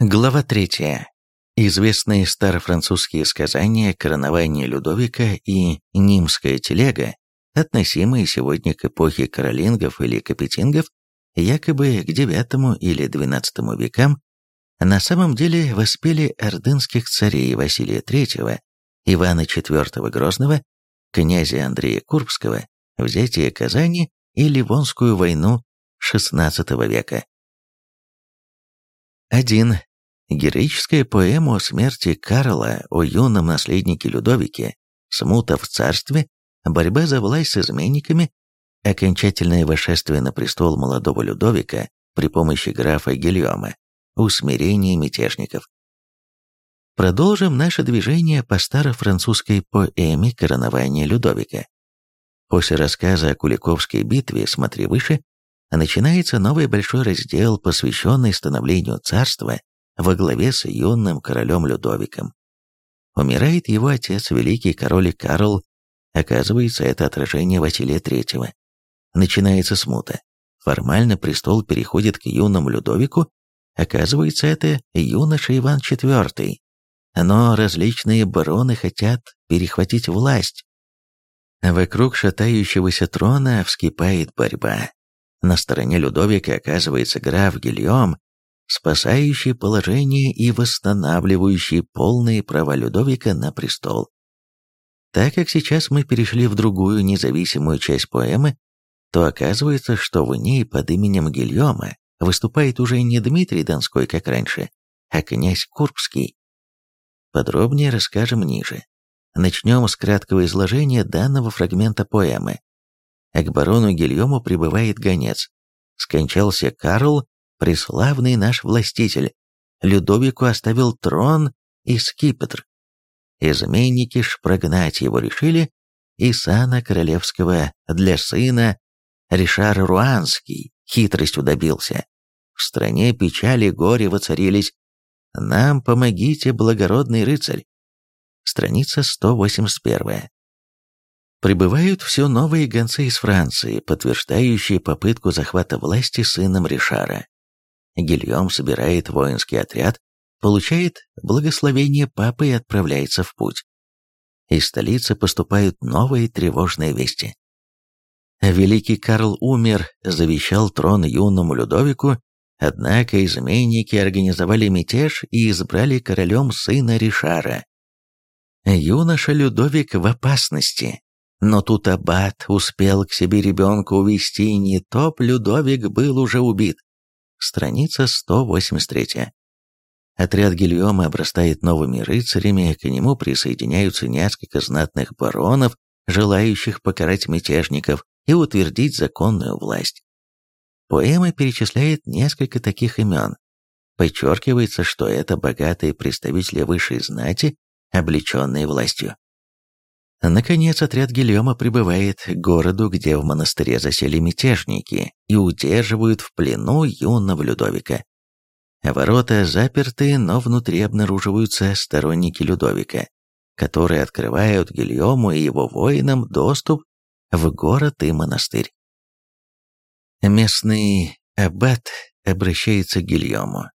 Глава 3. Известные старофранцузские сказания «Коронование Людовика» и «Нимская телега», относимые сегодня к эпохе каролингов или капетингов, якобы к IX или XII векам, на самом деле воспели ордынских царей Василия III, Ивана IV Грозного, князя Андрея Курбского, взятие Казани и Ливонскую войну XVI века. 1. Героическая поэма о смерти Карла, о юном наследнике Людовике, смута в царстве, борьба за власть с изменниками, окончательное восшествие на престол молодого Людовика при помощи графа Гильома, усмирение мятежников. Продолжим наше движение по старофранцузской поэме «Коронование Людовика». После рассказа о Куликовской битве «Смотри выше» начинается новый большой раздел, посвященный становлению царства во главе с юным королем Людовиком. Умирает его отец, великий король Карл. Оказывается, это отражение Василия III. Начинается смута. Формально престол переходит к юному Людовику. Оказывается, это юноша Иван IV. Но различные бароны хотят перехватить власть. Вокруг шатающегося трона вскипает борьба. На стороне Людовика оказывается граф Гильем, спасающий положение и восстанавливающий полные права Людовика на престол. Так как сейчас мы перешли в другую независимую часть поэмы, то оказывается, что в ней под именем Гильома выступает уже не Дмитрий Донской, как раньше, а князь Курбский. Подробнее расскажем ниже. Начнем с краткого изложения данного фрагмента поэмы. А к барону Гильому прибывает гонец. Скончался Карл, преславный наш властитель, Людовику оставил трон и скипетр. Изменники ж прогнать его решили, и сана королевского для сына Ришар Руанский хитростью добился. В стране печали горе воцарились. Нам помогите, благородный рыцарь. Страница 181. Прибывают все новые гонцы из Франции, подтверждающие попытку захвата власти сыном Ришара. Гильем собирает воинский отряд, получает благословение папы и отправляется в путь. Из столицы поступают новые тревожные вести. Великий Карл умер, завещал трон юному Людовику, однако изменники организовали мятеж и избрали королем сына Ришара. Юноша Людовик в опасности, но тут аббат успел к себе ребенка увести, не топ Людовик был уже убит. Страница 183. Отряд Гильома обрастает новыми рыцарями, к нему присоединяются несколько знатных баронов, желающих покарать мятежников и утвердить законную власть. Поэма перечисляет несколько таких имен. Подчеркивается, что это богатые представители высшей знати, облеченные властью. Наконец, отряд Гильома прибывает к городу, где в монастыре засели мятежники и удерживают в плену юного Людовика. Ворота заперты, но внутри обнаруживаются сторонники Людовика, которые открывают Гильому и его воинам доступ в город и монастырь. Местный аббат обращается к Гильому.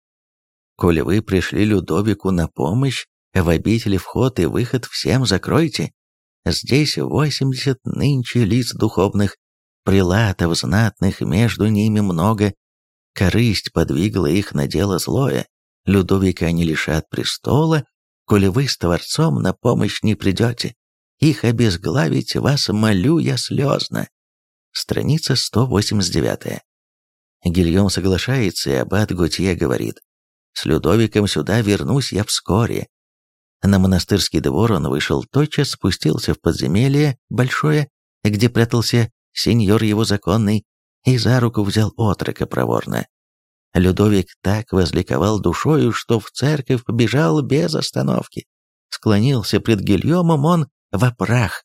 «Коли вы пришли Людовику на помощь, в обители вход и выход всем закройте, Здесь восемьдесят нынче лиц духовных, прилатов знатных, между ними много. Корысть подвигла их на дело злое. Людовика они лишат престола, коли вы с Творцом на помощь не придете. Их обезглавить вас молю я слезно. Страница 189. Гильем соглашается, и аббат Готье говорит, «С Людовиком сюда вернусь я вскоре, на монастырский двор он вышел тотчас, спустился в подземелье большое, где прятался сеньор его законный, и за руку взял отрока проворно. Людовик так возликовал душою, что в церковь побежал без остановки. Склонился пред Гильомом он в прах.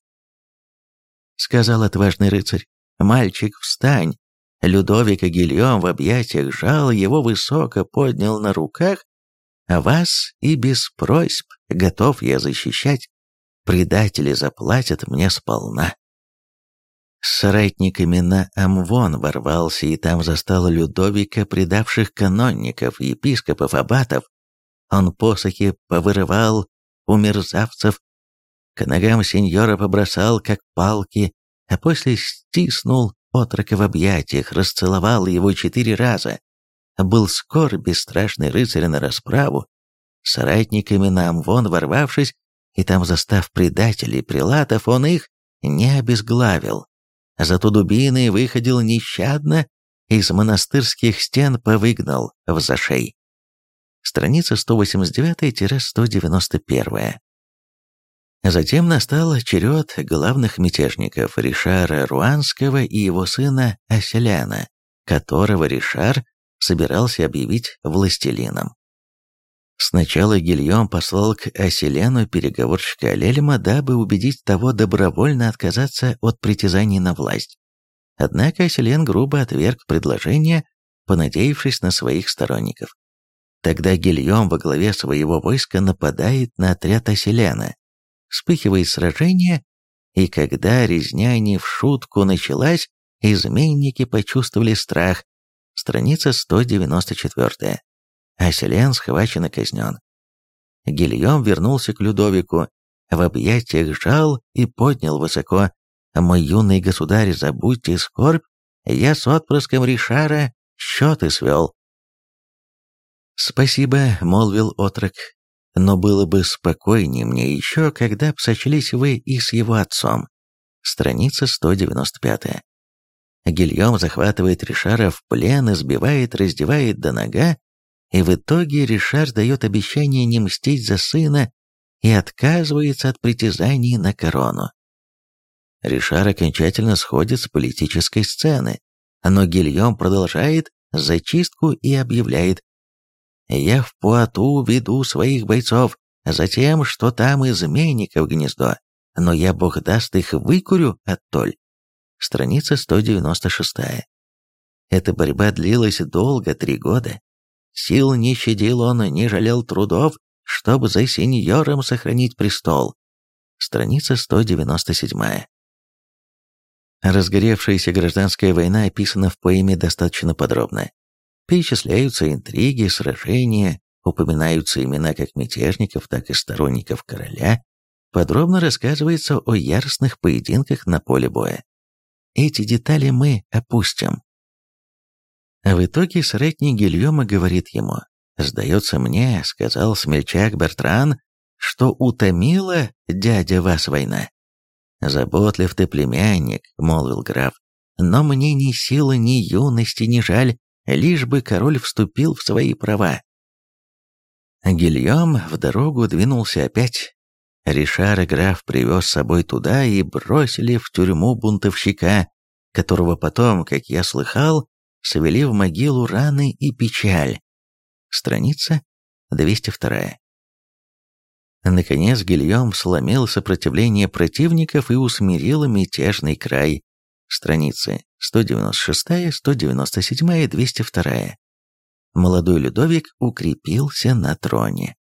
Сказал отважный рыцарь, «Мальчик, встань!» Людовика Гильом в объятиях жал, его высоко поднял на руках а вас и без просьб готов я защищать. Предатели заплатят мне сполна. С соратниками на Амвон ворвался и там застал Людовика, предавших канонников, епископов, аббатов, Он посохи повырывал у мерзавцев, к ногам сеньора побросал, как палки, а после стиснул отрока в объятиях, расцеловал его четыре раза. Был скор бесстрашный рыцарь на расправу, соратниками нам вон ворвавшись, и там застав предателей прилатов, он их не обезглавил. Зато дубиной выходил нещадно, из монастырских стен повыгнал в зашей. Страница 189-191. Затем настал черед главных мятежников Ришара Руанского и его сына Аселяна, которого Ришар собирался объявить властелином. Сначала Гильем послал к Аселену переговорщика Алельма, дабы убедить того добровольно отказаться от притязаний на власть. Однако Аселен грубо отверг предложение, понадеявшись на своих сторонников. Тогда Гильем во главе своего войска нападает на отряд Аселена, вспыхивает сражение, и когда резня не в шутку началась, изменники почувствовали страх. Страница 194. Аселен схвачен и казнен. Гильем вернулся к Людовику, в объятиях жал и поднял высоко. «Мой юный государь, забудьте скорбь, я с отпрыском Ришара счеты свел». «Спасибо», — молвил отрок, — «но было бы спокойнее мне еще, когда б сочлись вы и с его отцом». Страница 195. Гильем захватывает Ришара в плен, избивает, раздевает до нога, и в итоге Ришар дает обещание не мстить за сына и отказывается от притязаний на корону. Ришар окончательно сходит с политической сцены, но Гильем продолжает зачистку и объявляет «Я в Пуату веду своих бойцов, затем, что там изменников гнездо, но я, бог даст, их выкурю оттоль». Страница 196. Эта борьба длилась долго, три года, Сил не щадил он, не жалел трудов, чтобы за сеньором сохранить престол. Страница 197. Разгоревшаяся гражданская война описана в поэме достаточно подробно. Перечисляются интриги, сражения, упоминаются имена как мятежников, так и сторонников короля, подробно рассказывается о яростных поединках на поле боя. Эти детали мы опустим. А в итоге соратник Гильома говорит ему, «Сдается мне, — сказал смельчак Бертран, — что утомила дядя вас война». «Заботлив ты, племянник», — молвил граф, — «но мне ни силы, ни юности, ни жаль, лишь бы король вступил в свои права». Гильем в дорогу двинулся опять. Ришара граф привез с собой туда и бросили в тюрьму бунтовщика, которого потом, как я слыхал, свели в могилу раны и печаль. Страница 202. Наконец Гильем сломил сопротивление противников и усмирил мятежный край. Страницы 196, 197 и 202. Молодой Людовик укрепился на троне.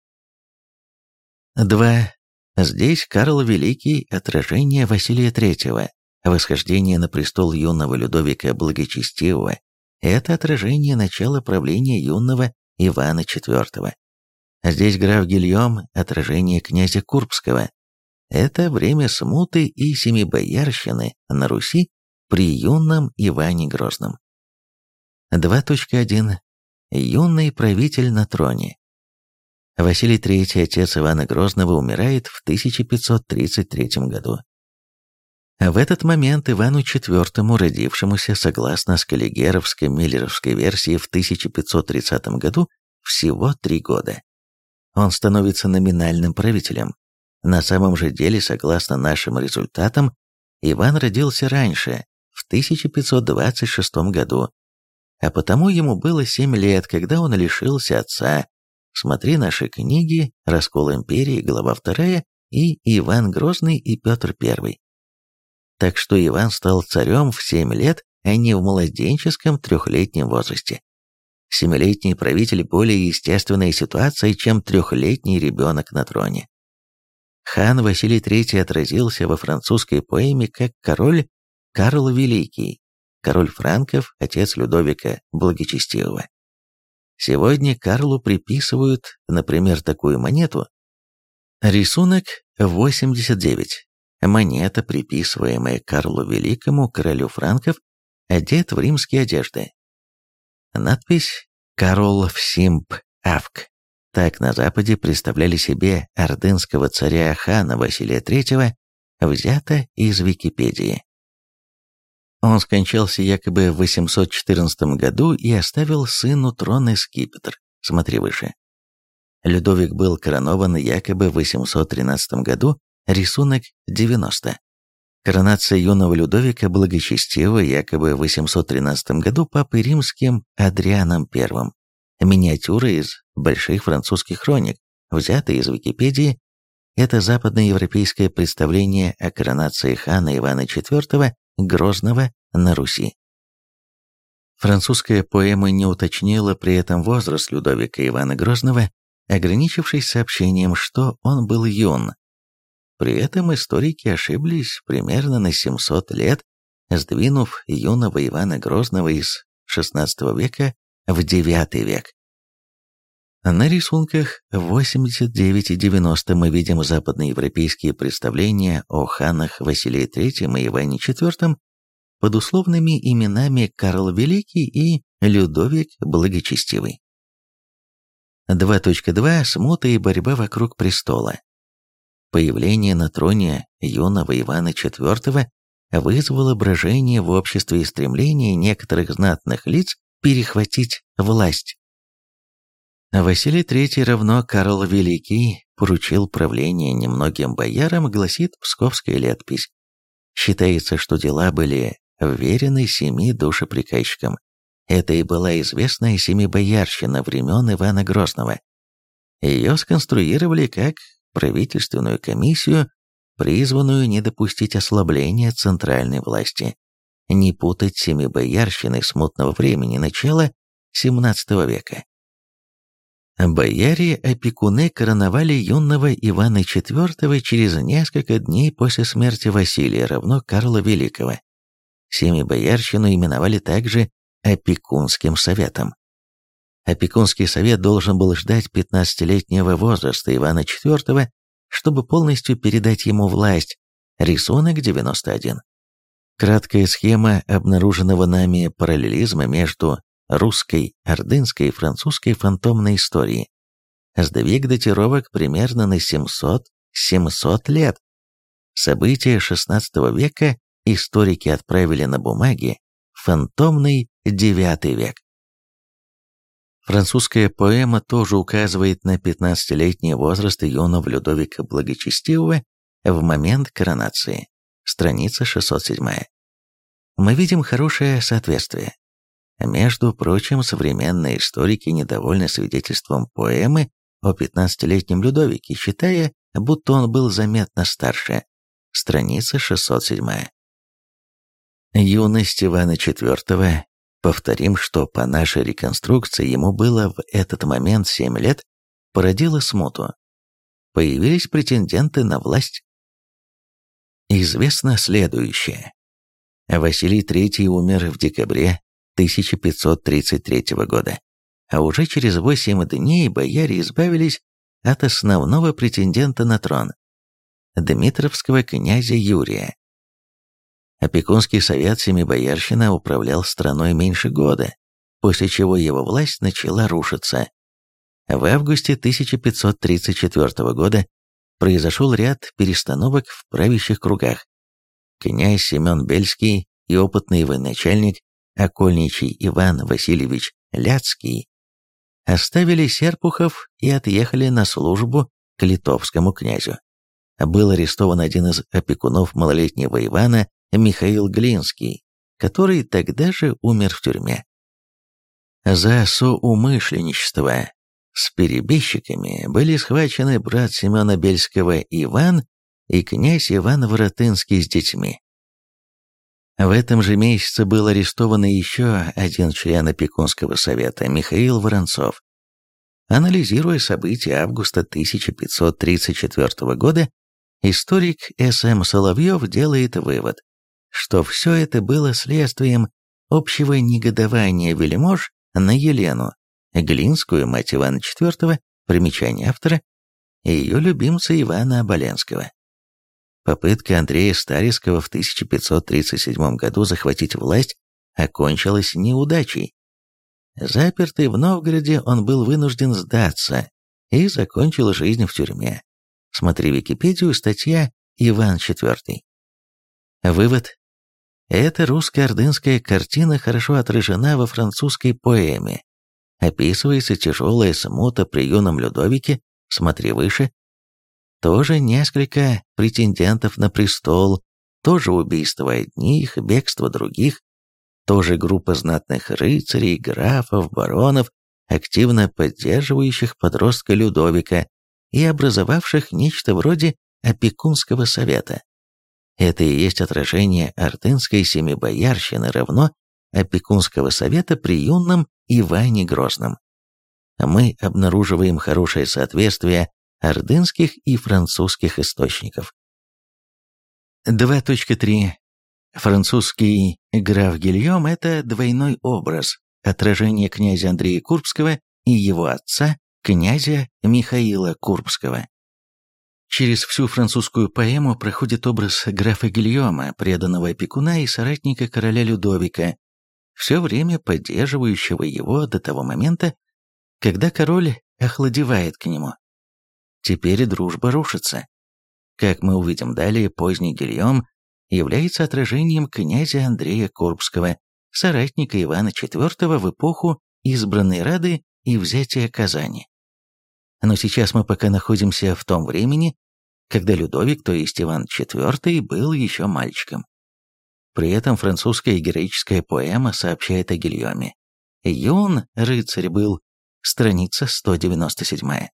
2. Здесь Карл Великий – отражение Василия III, восхождение на престол юного Людовика Благочестивого это отражение начала правления юного Ивана IV. Здесь граф Гильем – отражение князя Курбского. Это время смуты и семибоярщины на Руси при юном Иване Грозном. 2.1. Юный правитель на троне. Василий III, отец Ивана Грозного, умирает в 1533 году. В этот момент Ивану IV, родившемуся согласно скаллигеровской миллеровской версии в 1530 году, всего три года. Он становится номинальным правителем. На самом же деле, согласно нашим результатам, Иван родился раньше, в 1526 году, а потому ему было 7 лет, когда он лишился отца. Смотри наши книги «Раскол империи», глава 2 и «Иван Грозный и Петр I» так что Иван стал царем в 7 лет, а не в младенческом трехлетнем возрасте. Семилетний правитель более естественная ситуация, чем трехлетний ребенок на троне. Хан Василий III отразился во французской поэме как король Карл Великий, король франков, отец Людовика Благочестивого. Сегодня Карлу приписывают, например, такую монету. Рисунок 89. Монета, приписываемая Карлу Великому, королю франков, одет в римские одежды. Надпись «Карол Всимп Авк». Так на Западе представляли себе ордынского царя хана Василия III, взято из Википедии. Он скончался якобы в 814 году и оставил сыну трон и скипетр, смотри выше. Людовик был коронован якобы в 813 году, рисунок 90. Коронация юного Людовика благочестива якобы в 813 году папой римским Адрианом I. Миниатюра из больших французских хроник, взятая из Википедии, это западноевропейское представление о коронации хана Ивана IV Грозного на Руси. Французская поэма не уточнила при этом возраст Людовика Ивана Грозного, ограничившись сообщением, что он был юн. При этом историки ошиблись примерно на 700 лет, сдвинув юного Ивана Грозного из XVI века в IX век. На рисунках 89 и 90 мы видим западноевропейские представления о ханах Василии III и Иване IV под условными именами Карл Великий и Людовик Благочестивый. 2.2. Смута и борьба вокруг престола. Появление на троне юного Ивана IV вызвало брожение в обществе и стремление некоторых знатных лиц перехватить власть. Василий III равно Карл Великий поручил правление немногим боярам, гласит псковская летопись. Считается, что дела были вверены семи душеприказчикам. Это и была известная семибоярщина времен Ивана Грозного. Ее сконструировали как правительственную комиссию, призванную не допустить ослабления центральной власти, не путать семибоярщиной смутного времени начала XVII века. Бояре-опекуны короновали юного Ивана IV через несколько дней после смерти Василия, равно Карла Великого. Семибоярщину именовали также опекунским советом. Опекунский совет должен был ждать 15-летнего возраста Ивана IV, чтобы полностью передать ему власть. Рисунок 91. Краткая схема обнаруженного нами параллелизма между русской, ордынской и французской фантомной истории. Сдвиг датировок примерно на 700-700 лет. События XVI века историки отправили на бумаге фантомный IX век. Французская поэма тоже указывает на 15-летний возраст юного Людовика Благочестивого в момент коронации. Страница 607. Мы видим хорошее соответствие. Между прочим, современные историки недовольны свидетельством поэмы о 15-летнем Людовике, считая, будто он был заметно старше. Страница 607. Юность Ивана IV, повторим, что по нашей реконструкции ему было в этот момент 7 лет, породила смуту. Появились претенденты на власть. Известно следующее. Василий III умер в декабре 1533 года, а уже через 8 дней бояре избавились от основного претендента на трон – Дмитровского князя Юрия. Опекунский совет Семибоярщина управлял страной меньше года, после чего его власть начала рушиться. В августе 1534 года произошел ряд перестановок в правящих кругах. Князь Семен Бельский и опытный военачальник окольничий Иван Васильевич Ляцкий оставили Серпухов и отъехали на службу к литовскому князю. Был арестован один из опекунов малолетнего Ивана Михаил Глинский, который тогда же умер в тюрьме. За соумышленничество с перебежчиками были схвачены брат Семена Бельского Иван и князь Иван Воротынский с детьми. В этом же месяце был арестован еще один член опекунского совета, Михаил Воронцов. Анализируя события августа 1534 года, историк С.М. Соловьев делает вывод, что все это было следствием общего негодования вельмож на Елену Глинскую, мать Ивана IV, примечание автора, и ее любимца Ивана Оболенского. Попытка Андрея Старицкого в 1537 году захватить власть окончилась неудачей. Запертый в Новгороде, он был вынужден сдаться и закончил жизнь в тюрьме. Смотри Википедию, статья «Иван IV». Вывод. Эта русско-ордынская картина хорошо отражена во французской поэме. Описывается тяжелая смута при юном Людовике, смотри выше. Тоже несколько претендентов на престол, тоже убийство одних, бегство других, тоже группа знатных рыцарей, графов, баронов, активно поддерживающих подростка Людовика и образовавших нечто вроде опекунского совета. Это и есть отражение ордынской семибоярщины равно опекунского совета при юном Иване Грозном. Мы обнаруживаем хорошее соответствие ордынских и французских источников. 2.3. Французский граф Гильем – это двойной образ, отражение князя Андрея Курбского и его отца, князя Михаила Курбского. Через всю французскую поэму проходит образ графа Гильома, преданного опекуна и соратника короля Людовика, все время поддерживающего его до того момента, когда король охладевает к нему. Теперь дружба рушится. Как мы увидим далее, поздний Гильем является отражением князя Андрея Курбского, соратника Ивана IV в эпоху избранной Рады и взятия Казани. Но сейчас мы пока находимся в том времени, когда Людовик, то есть Иван IV, был еще мальчиком. При этом французская героическая поэма сообщает о Гильоме. Юн рыцарь был, страница 197.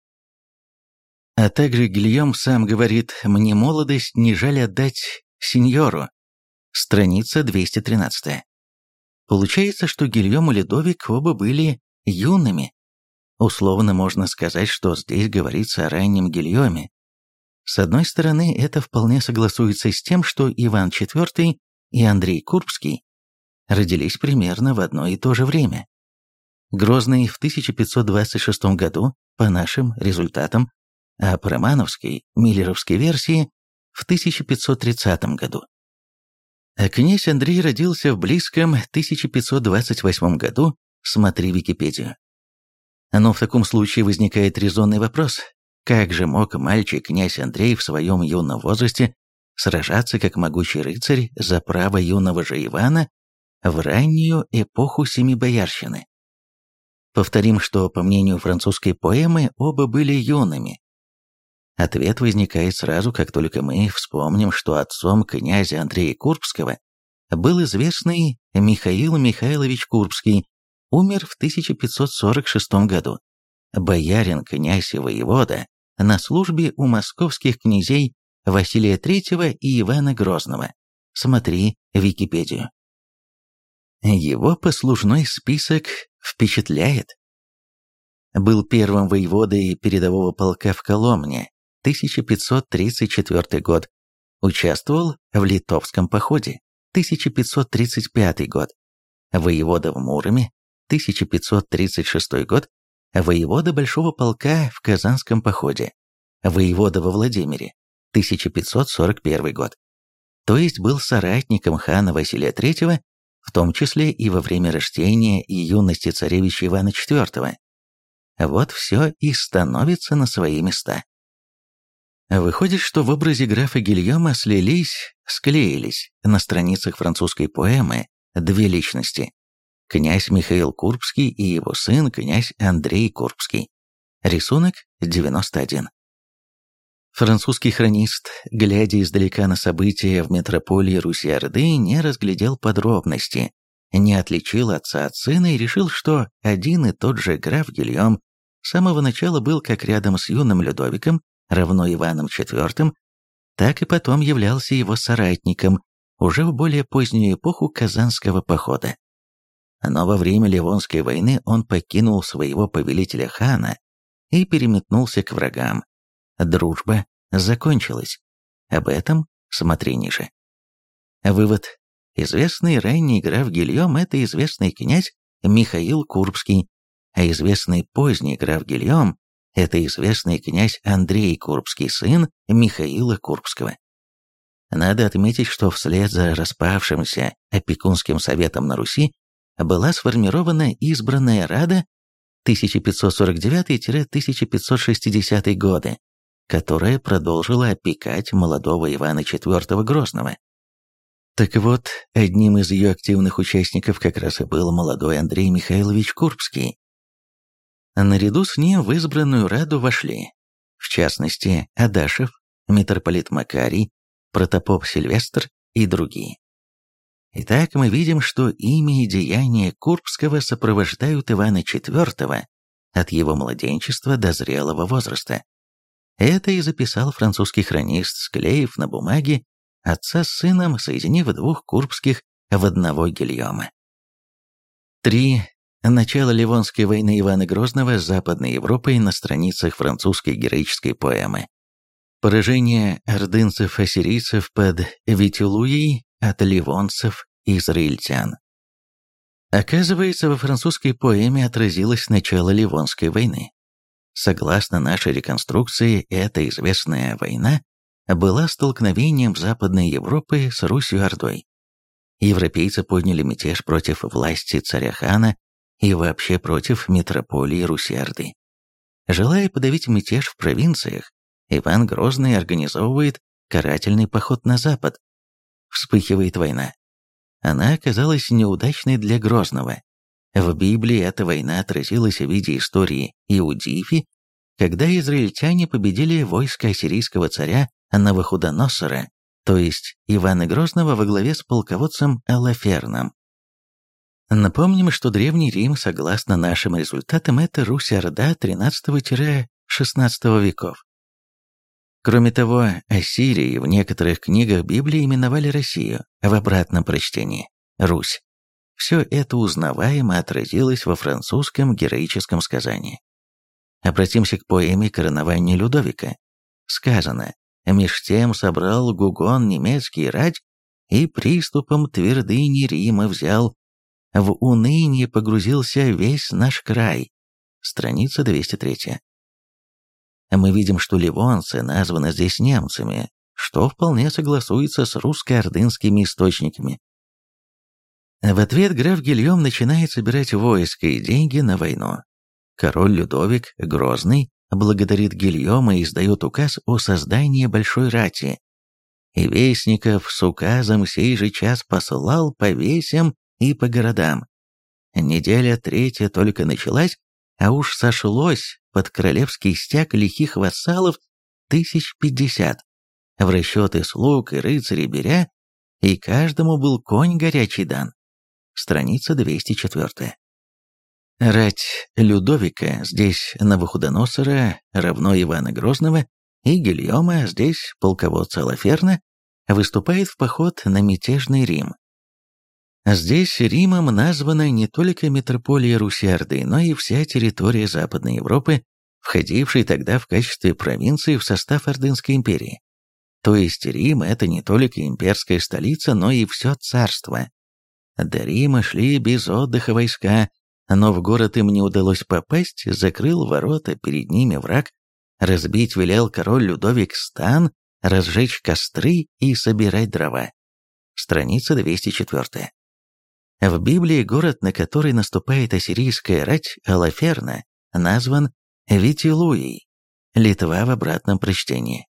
А также Гильом сам говорит «Мне молодость не жаль отдать сеньору», страница 213. Получается, что Гильем и Ледовик оба были юными. Условно можно сказать, что здесь говорится о раннем Гильоме. С одной стороны, это вполне согласуется с тем, что Иван IV и Андрей Курбский родились примерно в одно и то же время. Грозный в 1526 году, по нашим результатам, а по романовской, миллеровской версии, в 1530 году. А князь Андрей родился в близком 1528 году, смотри Википедию. Но в таком случае возникает резонный вопрос, как же мог мальчик князь Андрей в своем юном возрасте сражаться как могучий рыцарь за право юного же Ивана в раннюю эпоху Семибоярщины? Повторим, что, по мнению французской поэмы, оба были юными, Ответ возникает сразу, как только мы вспомним, что отцом князя Андрея Курбского был известный Михаил Михайлович Курбский, умер в 1546 году. Боярин, князь и воевода на службе у московских князей Василия III и Ивана Грозного. Смотри Википедию. Его послужной список впечатляет. Был первым воеводой передового полка в Коломне, 1534 год. Участвовал в Литовском походе, 1535 год. Воевода в Муроме, 1536 год. Воевода Большого полка в Казанском походе. Воевода во Владимире, 1541 год. То есть был соратником хана Василия III, в том числе и во время рождения и юности царевича Ивана IV. Вот все и становится на свои места. Выходит, что в образе графа Гильома слились, склеились на страницах французской поэмы две личности. Князь Михаил Курбский и его сын, князь Андрей Курбский. Рисунок 91. Французский хронист, глядя издалека на события в метрополии Руси-Орды, не разглядел подробности, не отличил отца от сына и решил, что один и тот же граф Гильом с самого начала был как рядом с юным Людовиком, равно Иваном IV, так и потом являлся его соратником уже в более позднюю эпоху Казанского похода. Но во время Ливонской войны он покинул своего повелителя хана и переметнулся к врагам. Дружба закончилась. Об этом смотри ниже. Вывод. Известный ранний граф Гильем – это известный князь Михаил Курбский, а известный поздний граф Гильем – это известный князь Андрей Курбский, сын Михаила Курбского. Надо отметить, что вслед за распавшимся опекунским советом на Руси была сформирована избранная Рада 1549-1560 годы, которая продолжила опекать молодого Ивана IV Грозного. Так вот, одним из ее активных участников как раз и был молодой Андрей Михайлович Курбский. Наряду с ним в избранную Раду вошли, в частности, Адашев, митрополит Макарий, протопоп Сильвестр и другие. Итак, мы видим, что имя и деяния Курбского сопровождают Ивана IV от его младенчества до зрелого возраста. Это и записал французский хронист, склеив на бумаге отца с сыном, соединив двух Курбских в одного Гильома. 3. Начало Ливонской войны Ивана Грозного с Западной Европой на страницах французской героической поэмы. Поражение ордынцев-ассирийцев под Витилуей от ливонцев израильтян. Оказывается, во французской поэме отразилось начало Ливонской войны. Согласно нашей реконструкции, эта известная война была столкновением Западной Европы с Русью-Ордой. Европейцы подняли мятеж против власти царя хана и вообще против метрополии Руси-Орды. Желая подавить мятеж в провинциях, Иван Грозный организовывает карательный поход на запад. Вспыхивает война. Она оказалась неудачной для Грозного. В Библии эта война отразилась в виде истории Иудифи, когда израильтяне победили войско ассирийского царя Навуходоносора, то есть Ивана Грозного во главе с полководцем Алаферном. Напомним, что Древний Рим, согласно нашим результатам, это Русь-Орда 13-16 веков. Кроме того, Ассирии в некоторых книгах Библии именовали Россию, в обратном прочтении – Русь. Все это узнаваемо отразилось во французском героическом сказании. Обратимся к поэме «Коронование Людовика». Сказано, меж тем собрал Гугон немецкий рать и приступом твердыни Рима взял. В уныние погрузился весь наш край. Страница 203 мы видим, что ливонцы названы здесь немцами, что вполне согласуется с русско-ордынскими источниками. В ответ граф Гильем начинает собирать войско и деньги на войну. Король Людовик Грозный благодарит Гильома и издает указ о создании большой рати. И вестников с указом сей же час послал по весям и по городам. Неделя третья только началась, а уж сошлось под королевский стяг лихих вассалов тысяч пятьдесят, в расчеты слуг и рыцарей беря, и каждому был конь горячий дан. Страница 204. Рать Людовика, здесь Навуходоносора, равно Ивана Грозного, и Гильома, здесь полководца Лаферна, выступает в поход на мятежный Рим. Здесь Римом названа не только метрополия Руси-Орды, но и вся территория Западной Европы, входившей тогда в качестве провинции в состав Ордынской империи. То есть Рим – это не только имперская столица, но и все царство. До Рима шли без отдыха войска, но в город им не удалось попасть, закрыл ворота, перед ними враг, разбить велел король Людовик стан, разжечь костры и собирать дрова. Страница 204. В Библии город, на который наступает ассирийская рать Алаферна, назван Витилуей, Литва в обратном прочтении.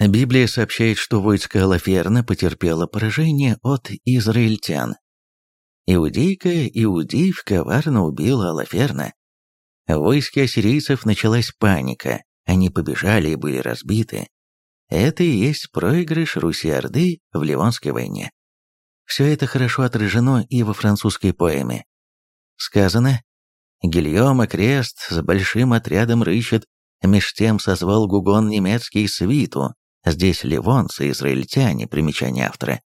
Библия сообщает, что войско Алаферна потерпело поражение от израильтян. Иудейка Иудеев коварно убила Алаферна. В войске ассирийцев началась паника, они побежали и были разбиты. Это и есть проигрыш Руси-Орды в Ливонской войне. Все это хорошо отражено и во французской поэме. Сказано «Гильома крест с большим отрядом рыщет, меж тем созвал Гугон немецкий свиту, здесь ливонцы, израильтяне, примечание автора.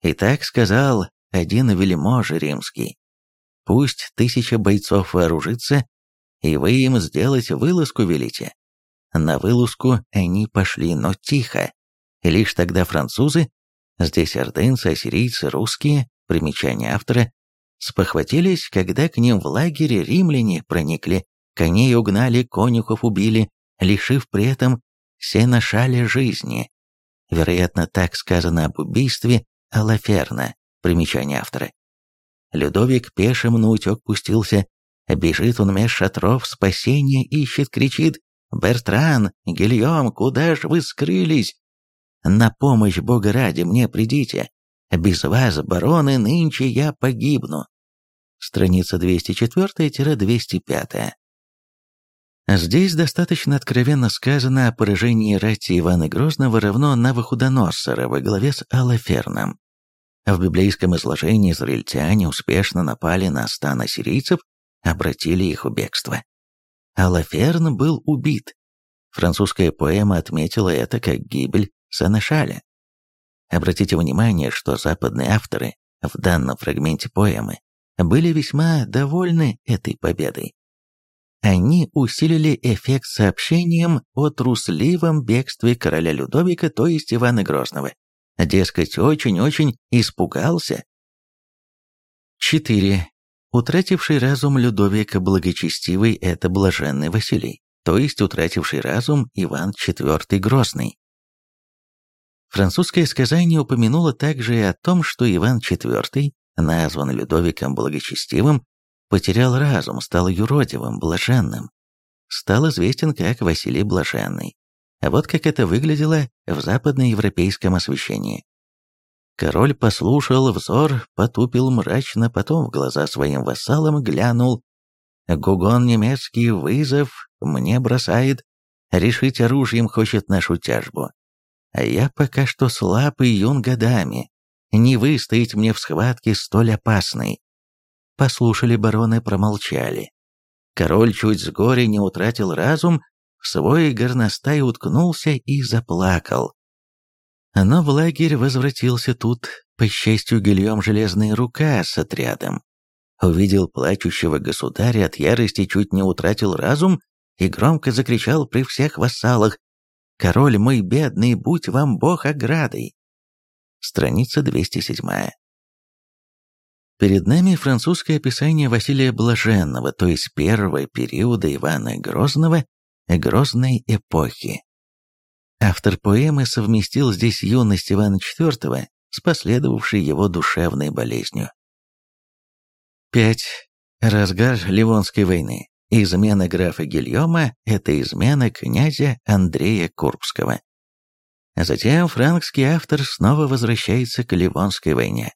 И так сказал один вельможа римский, пусть тысяча бойцов вооружится, и вы им сделать вылазку велите. На вылазку они пошли, но тихо, лишь тогда французы Здесь ордынцы, ассирийцы, русские, примечание автора, спохватились, когда к ним в лагере римляне проникли, коней угнали, конюхов убили, лишив при этом сеношаля жизни. Вероятно, так сказано об убийстве Алаферна, примечание автора. Людовик пешим на утек пустился, бежит он меж шатров, спасения ищет, кричит «Бертран, Гильем, куда ж вы скрылись? На помощь Бога ради мне придите, без вас, бароны, нынче я погибну». Страница 204-205. Здесь достаточно откровенно сказано о поражении рати Ивана Грозного равно Навуходоносора во главе с Алаферном. В библейском изложении израильтяне успешно напали на стан ассирийцев, обратили их в бегство. Алаферн был убит. Французская поэма отметила это как гибель Санашаля. Обратите внимание, что западные авторы в данном фрагменте поэмы были весьма довольны этой победой. Они усилили эффект сообщением о трусливом бегстве короля Людовика, то есть Ивана Грозного. Дескать, очень-очень испугался. 4. Утративший разум Людовика Благочестивый – это блаженный Василий, то есть утративший разум Иван IV Грозный. Французское сказание упомянуло также и о том, что Иван IV, назван Людовиком Благочестивым, потерял разум, стал юродивым, блаженным. Стал известен как Василий Блаженный. А вот как это выглядело в западноевропейском освещении. Король послушал взор, потупил мрачно, потом в глаза своим вассалам глянул. Гугон немецкий вызов мне бросает, решить оружием хочет нашу тяжбу. А я пока что слаб и юн годами, не выстоять мне в схватке столь опасной. Послушали бароны, промолчали. Король чуть с горя не утратил разум, в свой горностай уткнулся и заплакал. Но в лагерь возвратился тут, по счастью, Гильем Железная Рука с отрядом. Увидел плачущего государя от ярости, чуть не утратил разум и громко закричал при всех вассалах «Король мой бедный, будь вам бог оградой!» Страница 207. Перед нами французское описание Василия Блаженного, то есть первого периода Ивана Грозного, Грозной эпохи. Автор поэмы совместил здесь юность Ивана IV с последовавшей его душевной болезнью. 5. Разгар Ливонской войны. Измена графа Гильома – это измена князя Андрея Курбского. Затем франкский автор снова возвращается к Ливонской войне.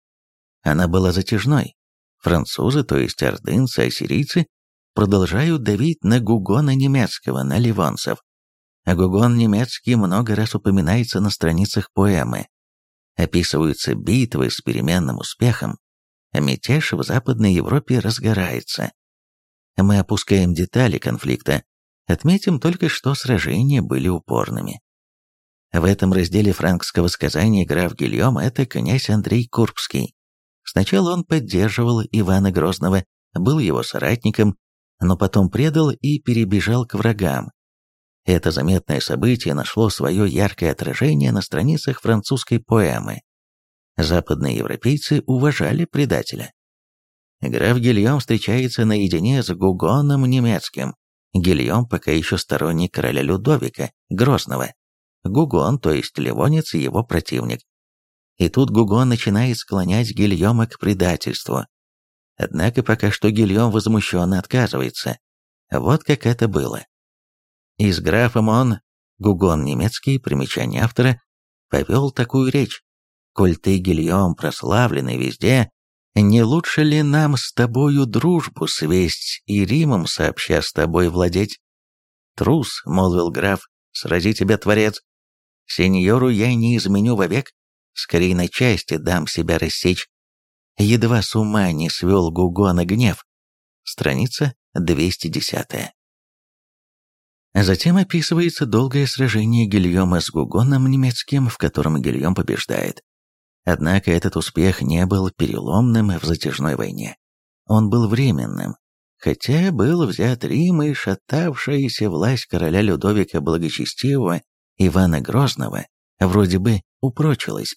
Она была затяжной. Французы, то есть ордынцы, ассирийцы, продолжают давить на Гугона немецкого, на ливонцев. А Гугон немецкий много раз упоминается на страницах поэмы. Описываются битвы с переменным успехом, а мятеж в Западной Европе разгорается. Мы опускаем детали конфликта, отметим только, что сражения были упорными. В этом разделе франкского сказания граф Гильем – это князь Андрей Курбский. Сначала он поддерживал Ивана Грозного, был его соратником, но потом предал и перебежал к врагам. Это заметное событие нашло свое яркое отражение на страницах французской поэмы. Западные европейцы уважали предателя. Граф Гильем встречается наедине с Гугоном немецким. Гильем пока еще сторонник короля Людовика, Грозного. Гугон, то есть Ливонец, его противник. И тут Гугон начинает склонять Гильома к предательству. Однако пока что Гильом возмущенно отказывается. Вот как это было. И с графом он, Гугон немецкий, примечание автора, повел такую речь. «Коль ты, Гильом, прославленный везде, не лучше ли нам с тобою дружбу свесть и Римом сообща с тобой владеть?» «Трус», — молвил граф, — «срази тебя, творец. Сеньору я не изменю вовек, скорее на части дам себя рассечь. Едва с ума не свел Гугона гнев. Страница 210. Затем описывается долгое сражение Гильома с Гугоном немецким, в котором Гильом побеждает. Однако этот успех не был переломным в затяжной войне. Он был временным, хотя был взят Рим и шатавшаяся власть короля Людовика Благочестивого Ивана Грозного вроде бы упрочилась.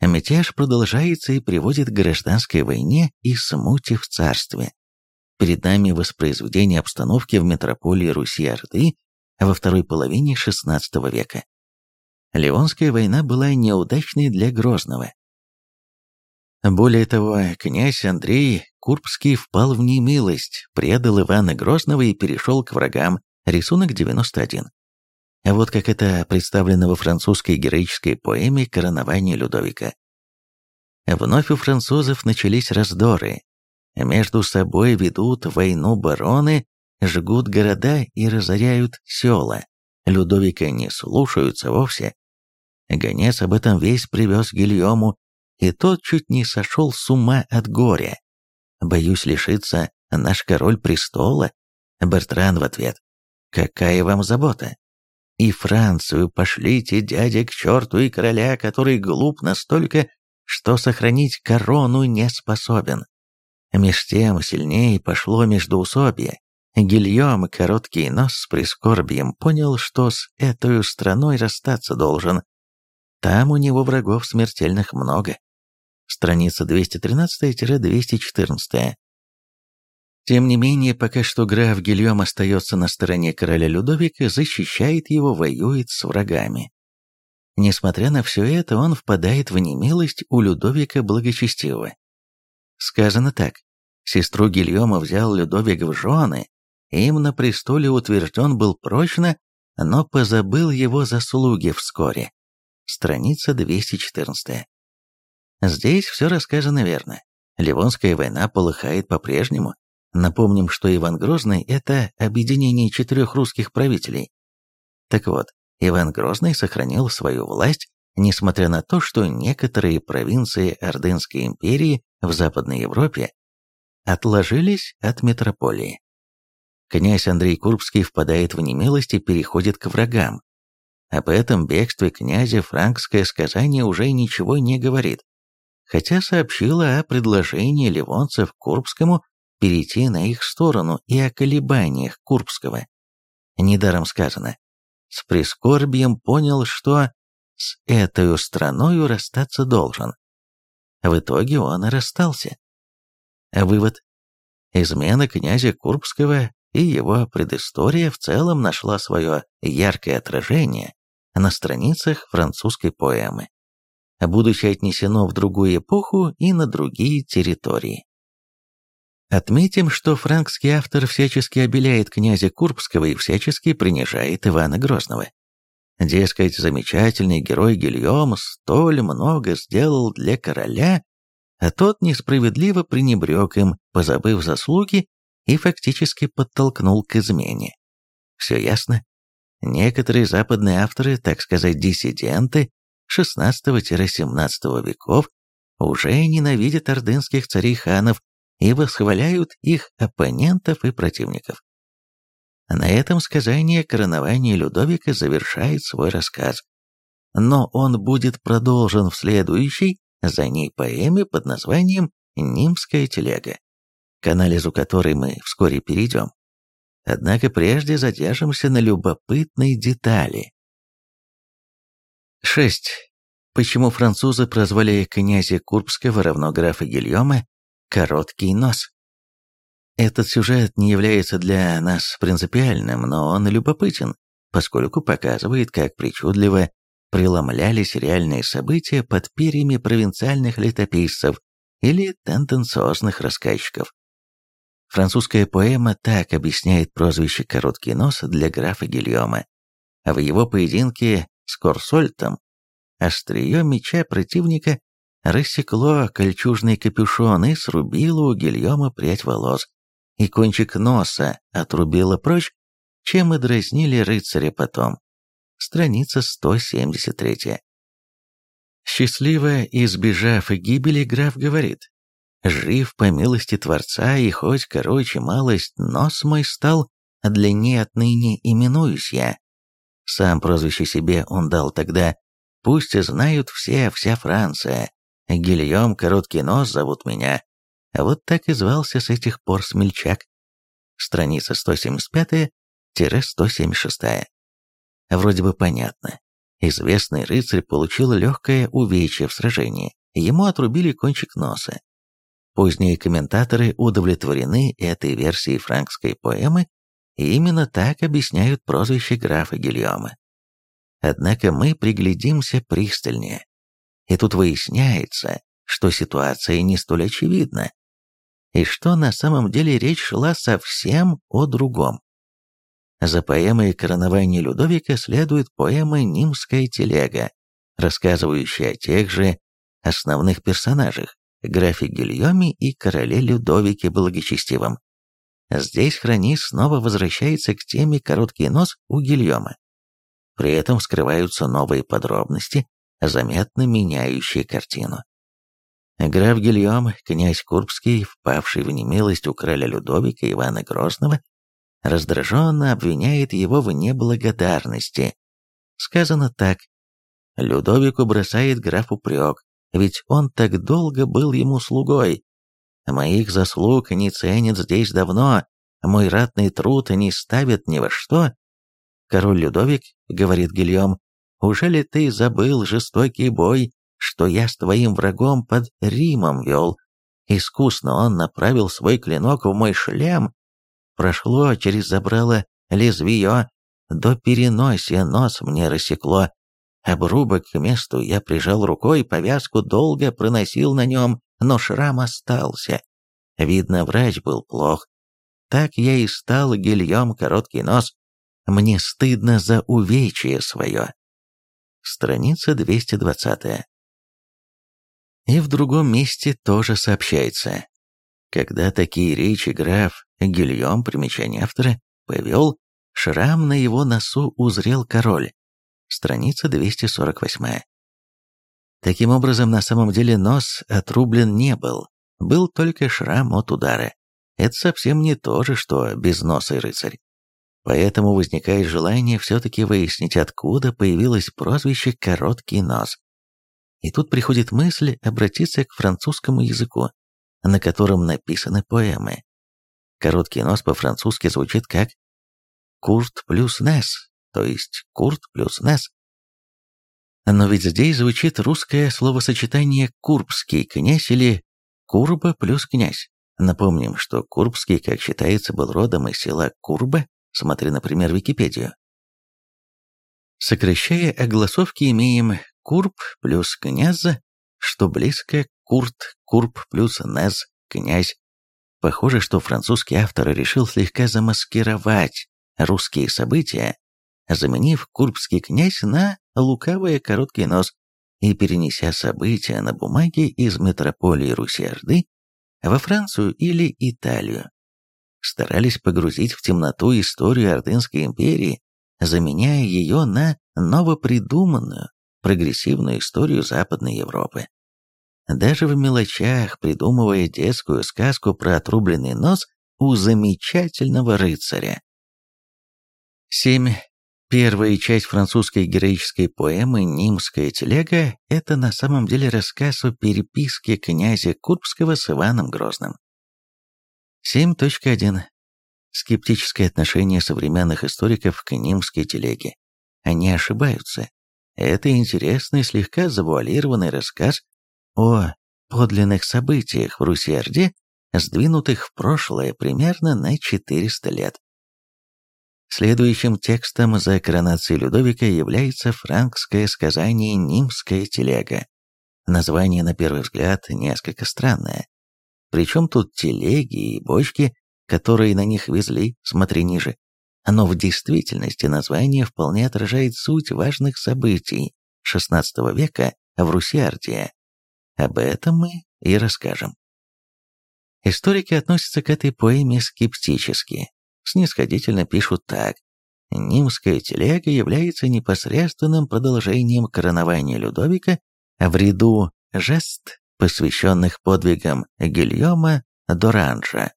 Мятеж продолжается и приводит к гражданской войне и смуте в царстве. Перед нами воспроизведение обстановки в метрополии Руси-Орды во второй половине XVI века. Ливонская война была неудачной для Грозного. Более того, князь Андрей Курбский впал в немилость, предал Ивана Грозного и перешел к врагам. Рисунок 91. А вот как это представлено во французской героической поэме «Коронование Людовика». Вновь у французов начались раздоры. Между собой ведут войну бароны, жгут города и разоряют села. Людовика не слушаются вовсе. Гонец об этом весь привез Гильому, и тот чуть не сошел с ума от горя. «Боюсь лишиться наш король престола». Бертран в ответ. «Какая вам забота? И Францию пошлите, дядя, к черту и короля, который глуп настолько, что сохранить корону не способен». Меж тем сильнее пошло междоусобье. Гильем, короткий нос с прискорбием, понял, что с этой страной расстаться должен. Там у него врагов смертельных много. Страница 213-214. Тем не менее, пока что граф Гильем остается на стороне короля Людовика, защищает его, воюет с врагами. Несмотря на все это, он впадает в немилость у Людовика Благочестивого. Сказано так, сестру Гильома взял Людовик в жены, им на престоле утвержден был прочно, но позабыл его заслуги вскоре. Страница 214. Здесь все рассказано верно. Ливонская война полыхает по-прежнему. Напомним, что Иван Грозный – это объединение четырех русских правителей. Так вот, Иван Грозный сохранил свою власть, несмотря на то, что некоторые провинции Ордынской империи в Западной Европе отложились от метрополии. Князь Андрей Курбский впадает в немилость и переходит к врагам. Об этом бегстве князя франкское сказание уже ничего не говорит хотя сообщила о предложении ливонцев Курбскому перейти на их сторону и о колебаниях Курбского. Недаром сказано, с прискорбием понял, что с этой страною расстаться должен. В итоге он и расстался. Вывод. Измена князя Курбского и его предыстория в целом нашла свое яркое отражение на страницах французской поэмы будучи отнесено в другую эпоху и на другие территории. Отметим, что франкский автор всячески обеляет князя Курбского и всячески принижает Ивана Грозного. Дескать, замечательный герой Гильем столь много сделал для короля, а тот несправедливо пренебрег им, позабыв заслуги, и фактически подтолкнул к измене. Все ясно? Некоторые западные авторы, так сказать, диссиденты, XVI-XVII веков уже ненавидят ордынских царей-ханов и восхваляют их оппонентов и противников. На этом сказание коронования Людовика завершает свой рассказ. Но он будет продолжен в следующей, за ней поэме под названием «Нимская телега», к анализу которой мы вскоре перейдем. Однако прежде задержимся на любопытной детали. 6. Почему французы прозвали князя Курбского равно графа Гильома «короткий нос»? Этот сюжет не является для нас принципиальным, но он любопытен, поскольку показывает, как причудливо преломлялись реальные события под перьями провинциальных летописцев или тенденциозных рассказчиков. Французская поэма так объясняет прозвище «Короткий нос» для графа Гильома. В его поединке с Корсольтом, острие меча противника рассекло кольчужный капюшон и срубило у Гильома прядь волос, и кончик носа отрубило прочь, чем и дразнили рыцаря потом. Страница 173. Счастливо избежав гибели, граф говорит, «Жив по милости Творца, и хоть короче малость, нос мой стал, длиннее отныне именуюсь я. Сам прозвище себе он дал тогда. Пусть знают все, вся Франция. Гильем Короткий Нос зовут меня. А вот так и звался с этих пор смельчак. Страница 175-176. Вроде бы понятно. Известный рыцарь получил легкое увечье в сражении, ему отрубили кончик носа. Поздние комментаторы удовлетворены этой версией франкской поэмы и именно так объясняют прозвище графа Гильома. Однако мы приглядимся пристальнее. И тут выясняется, что ситуация не столь очевидна, и что на самом деле речь шла совсем о другом. За поэмой «Коронование Людовика» следует поэма «Нимская телега», рассказывающая о тех же основных персонажах, графе Гильоме и короле Людовике Благочестивом. Здесь хронист снова возвращается к теме «Короткий нос» у Гильома. При этом скрываются новые подробности, заметно меняющие картину. Граф Гильом, князь Курбский, впавший в немилость у короля Людовика Ивана Грозного, раздраженно обвиняет его в неблагодарности. Сказано так. Людовику бросает граф упрек, ведь он так долго был ему слугой. Моих заслуг не ценят здесь давно, мой ратный труд не ставят ни во что. Король Людовик, говорит Гильом, уже ли ты забыл жестокий бой, что я с твоим врагом под Римом вел? Искусно он направил свой клинок в мой шлем, прошло через забрало лезвие, до переносия нос мне рассекло. Обрубок к месту я прижал рукой, повязку долго проносил на нем, но шрам остался. Видно, врач был плох. Так я и стал гильем короткий нос. Мне стыдно за увечье свое. Страница 220. И в другом месте тоже сообщается. Когда такие речи граф Гильем, примечание автора, повел, шрам на его носу узрел король. Страница 248. Таким образом, на самом деле нос отрублен не был, был только шрам от удара. Это совсем не то же, что безносый рыцарь. Поэтому возникает желание все-таки выяснить, откуда появилось прозвище «короткий нос». И тут приходит мысль обратиться к французскому языку, на котором написаны поэмы. Короткий нос по-французски звучит как «Курт плюс Нес», то есть «Курт плюс Нес». Но ведь здесь звучит русское словосочетание «курбский князь» или «Курба плюс князь». Напомним, что Курбский, как считается, был родом из села Курба, смотри, например, Википедию. Сокращая огласовки, имеем Курб плюс княза, что близко Курт, Курб плюс Нез, князь, Похоже, что французский автор решил слегка замаскировать русские события, заменив курбский князь на лукавый короткий нос и перенеся события на бумаге из метрополии Руси-Орды во Францию или Италию. Старались погрузить в темноту историю Ордынской империи, заменяя ее на новопридуманную прогрессивную историю Западной Европы. Даже в мелочах, придумывая детскую сказку про отрубленный нос у замечательного рыцаря. 7. Первая часть французской героической поэмы «Нимская телега» — это на самом деле рассказ о переписке князя Курбского с Иваном Грозным. 7.1. Скептическое отношение современных историков к Нимской телеге. Они ошибаются. Это интересный, слегка завуалированный рассказ о подлинных событиях в Руси-Орде, сдвинутых в прошлое примерно на 400 лет. Следующим текстом за коронацией Людовика является франкское сказание «Нимская телега». Название, на первый взгляд, несколько странное. Причем тут телеги и бочки, которые на них везли, смотри ниже. Но в действительности название вполне отражает суть важных событий XVI века в Руси-Орде. Об этом мы и расскажем. Историки относятся к этой поэме скептически, снисходительно пишут так. Нимская телега является непосредственным продолжением коронования Людовика в ряду жест, посвященных подвигам Гильома Доранжа.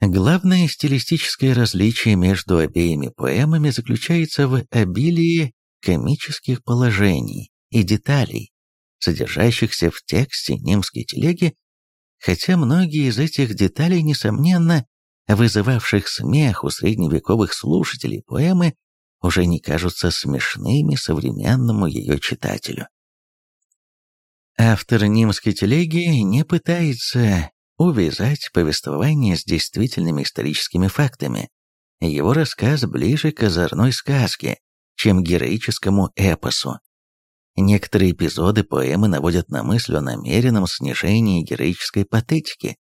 Главное стилистическое различие между обеими поэмами заключается в обилии комических положений и деталей, содержащихся в тексте немской телеги, хотя многие из этих деталей, несомненно, вызывавших смех у средневековых слушателей поэмы, уже не кажутся смешными современному ее читателю. Автор Нимской телеги не пытается увязать повествование с действительными историческими фактами. Его рассказ ближе к озорной сказке, чем героическому эпосу. Некоторые эпизоды поэмы наводят на мысль о намеренном снижении героической патетики,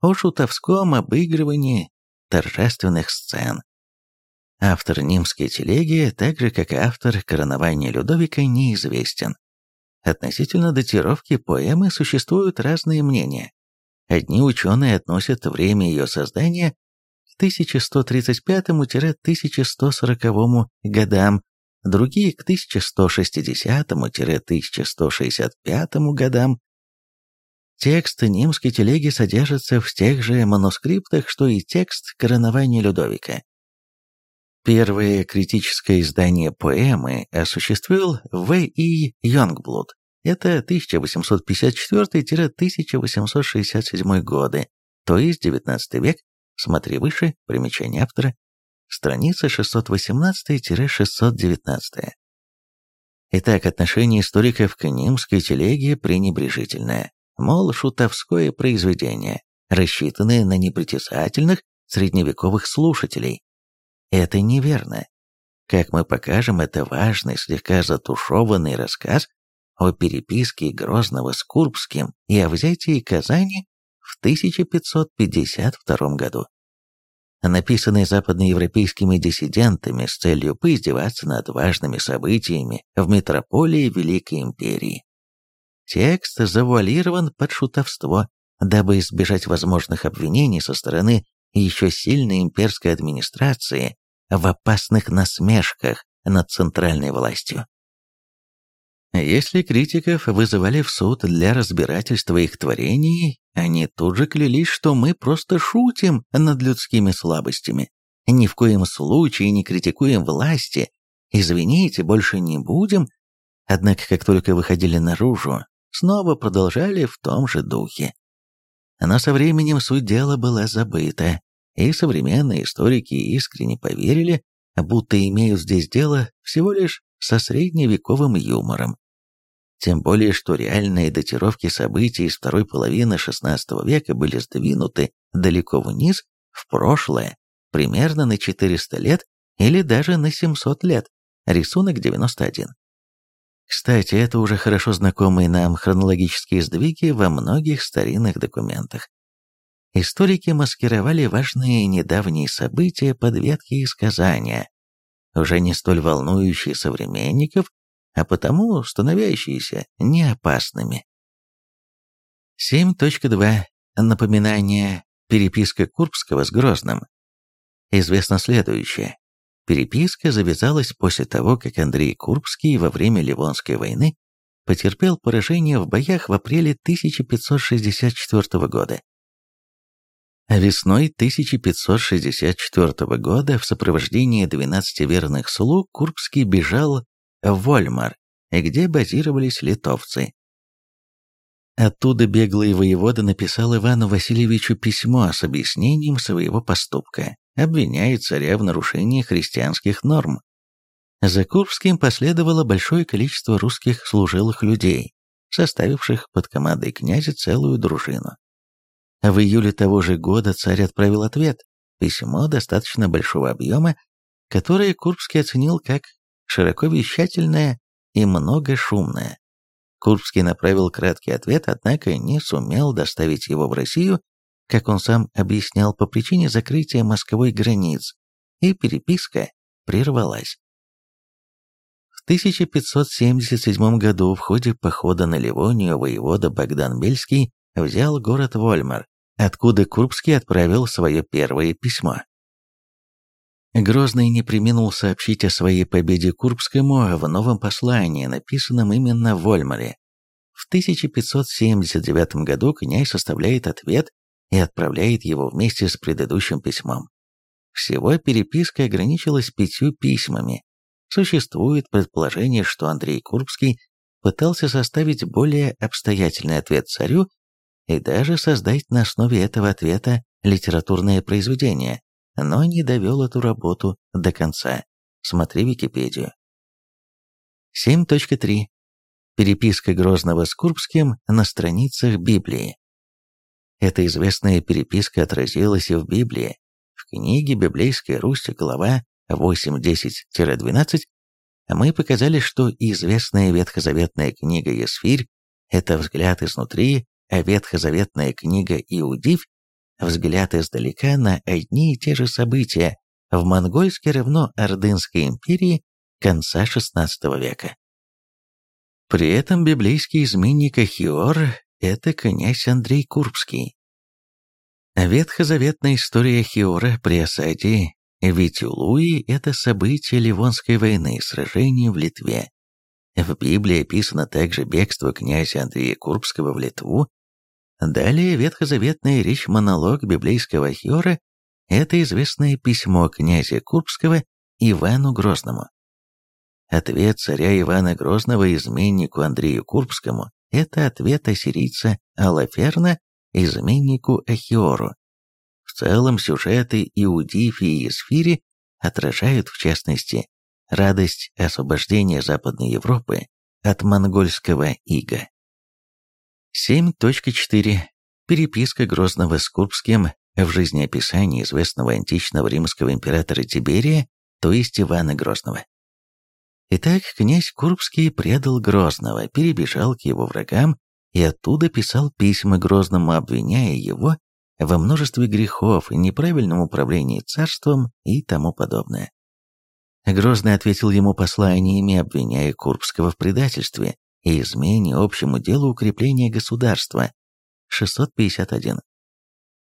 о шутовском обыгрывании торжественных сцен. Автор Нимской телеги, так же как и автор коронования Людовика, неизвестен. Относительно датировки поэмы существуют разные мнения. Одни ученые относят время ее создания к 1135-1140 годам, другие к 1160-1165 годам. Текст Нимской телеги содержится в тех же манускриптах, что и текст коронования Людовика. Первое критическое издание поэмы осуществил В. И. Йонгблуд. Это 1854-1867 годы, то есть XIX век, смотри выше, примечание автора, страница 618-619. Итак, отношение историков к Нимской телеге пренебрежительное, мол, шутовское произведение, рассчитанное на непритязательных средневековых слушателей. Это неверно. Как мы покажем, это важный, слегка затушеванный рассказ о переписке Грозного с Курбским и о взятии Казани в 1552 году написанный западноевропейскими диссидентами с целью поиздеваться над важными событиями в метрополии Великой Империи. Текст завуалирован под шутовство, дабы избежать возможных обвинений со стороны еще сильной имперской администрации в опасных насмешках над центральной властью. Если критиков вызывали в суд для разбирательства их творений, они тут же клялись, что мы просто шутим над людскими слабостями. Ни в коем случае не критикуем власти. Извините, больше не будем. Однако, как только выходили наружу, снова продолжали в том же духе. Но со временем суть дела была забыта, и современные историки искренне поверили, будто имеют здесь дело всего лишь со средневековым юмором. Тем более, что реальные датировки событий из второй половины XVI века были сдвинуты далеко вниз, в прошлое, примерно на 400 лет или даже на 700 лет. Рисунок 91. Кстати, это уже хорошо знакомые нам хронологические сдвиги во многих старинных документах. Историки маскировали важные недавние события под ветхие сказания, уже не столь волнующие современников, а потому становящиеся неопасными. 7.2. Напоминание. Переписка Курбского с Грозным. Известно следующее. Переписка завязалась после того, как Андрей Курбский во время Ливонской войны потерпел поражение в боях в апреле 1564 года. Весной 1564 года в сопровождении 12 верных слуг Курбский бежал в Вольмар, где базировались литовцы. Оттуда беглый воевода написал Ивану Васильевичу письмо с объяснением своего поступка, обвиняя царя в нарушении христианских норм. За Курбским последовало большое количество русских служилых людей, составивших под командой князя целую дружину. В июле того же года царь отправил ответ, письмо достаточно большого объема, которое Курбский оценил как широко вещательное и многошумное. Курбский направил краткий ответ, однако не сумел доставить его в Россию, как он сам объяснял, по причине закрытия Москвой границ, и переписка прервалась. В 1577 году в ходе похода на Ливонию воевода Богдан Бельский взял город Вольмар, откуда Курбский отправил свое первое письмо. Грозный не приминул сообщить о своей победе Курбскому в новом послании, написанном именно в Вольмаре. В 1579 году князь составляет ответ и отправляет его вместе с предыдущим письмом. Всего переписка ограничилась пятью письмами. Существует предположение, что Андрей Курбский пытался составить более обстоятельный ответ царю и даже создать на основе этого ответа литературное произведение, но не довел эту работу до конца. Смотри Википедию. 7.3. Переписка Грозного с Курбским на страницах Библии. Эта известная переписка отразилась и в Библии. В книге «Библейская Русь», глава 8.10-12, мы показали, что известная ветхозаветная книга Есфирь – это взгляд изнутри, а ветхозаветная книга Иудивь – взгляд издалека на одни и те же события в монгольской равно Ордынской империи конца XVI века. При этом библейский изменник Ахиор – это князь Андрей Курбский. Ветхозаветная история Ахиора при осаде Витюлуи – это событие Ливонской войны, сражение в Литве. В Библии описано также бегство князя Андрея Курбского в Литву. Далее ветхозаветная речь-монолог библейского Ахиора – это известное письмо князя Курбского Ивану Грозному. Ответ царя Ивана Грозного изменнику Андрею Курбскому – это ответ ассирийца Алаферна изменнику Ахиору целом сюжеты Иудифи и Сфири отражают, в частности, радость освобождения Западной Европы от монгольского ига. 7.4. Переписка Грозного с Курбским в жизнеописании известного античного римского императора Тиберия, то есть Ивана Грозного. Итак, князь Курбский предал Грозного, перебежал к его врагам и оттуда писал письма Грозному, обвиняя его во множестве грехов, неправильном управлении царством и тому подобное. Грозный ответил ему посланиями, обвиняя Курбского в предательстве и измене общему делу укрепления государства. 651.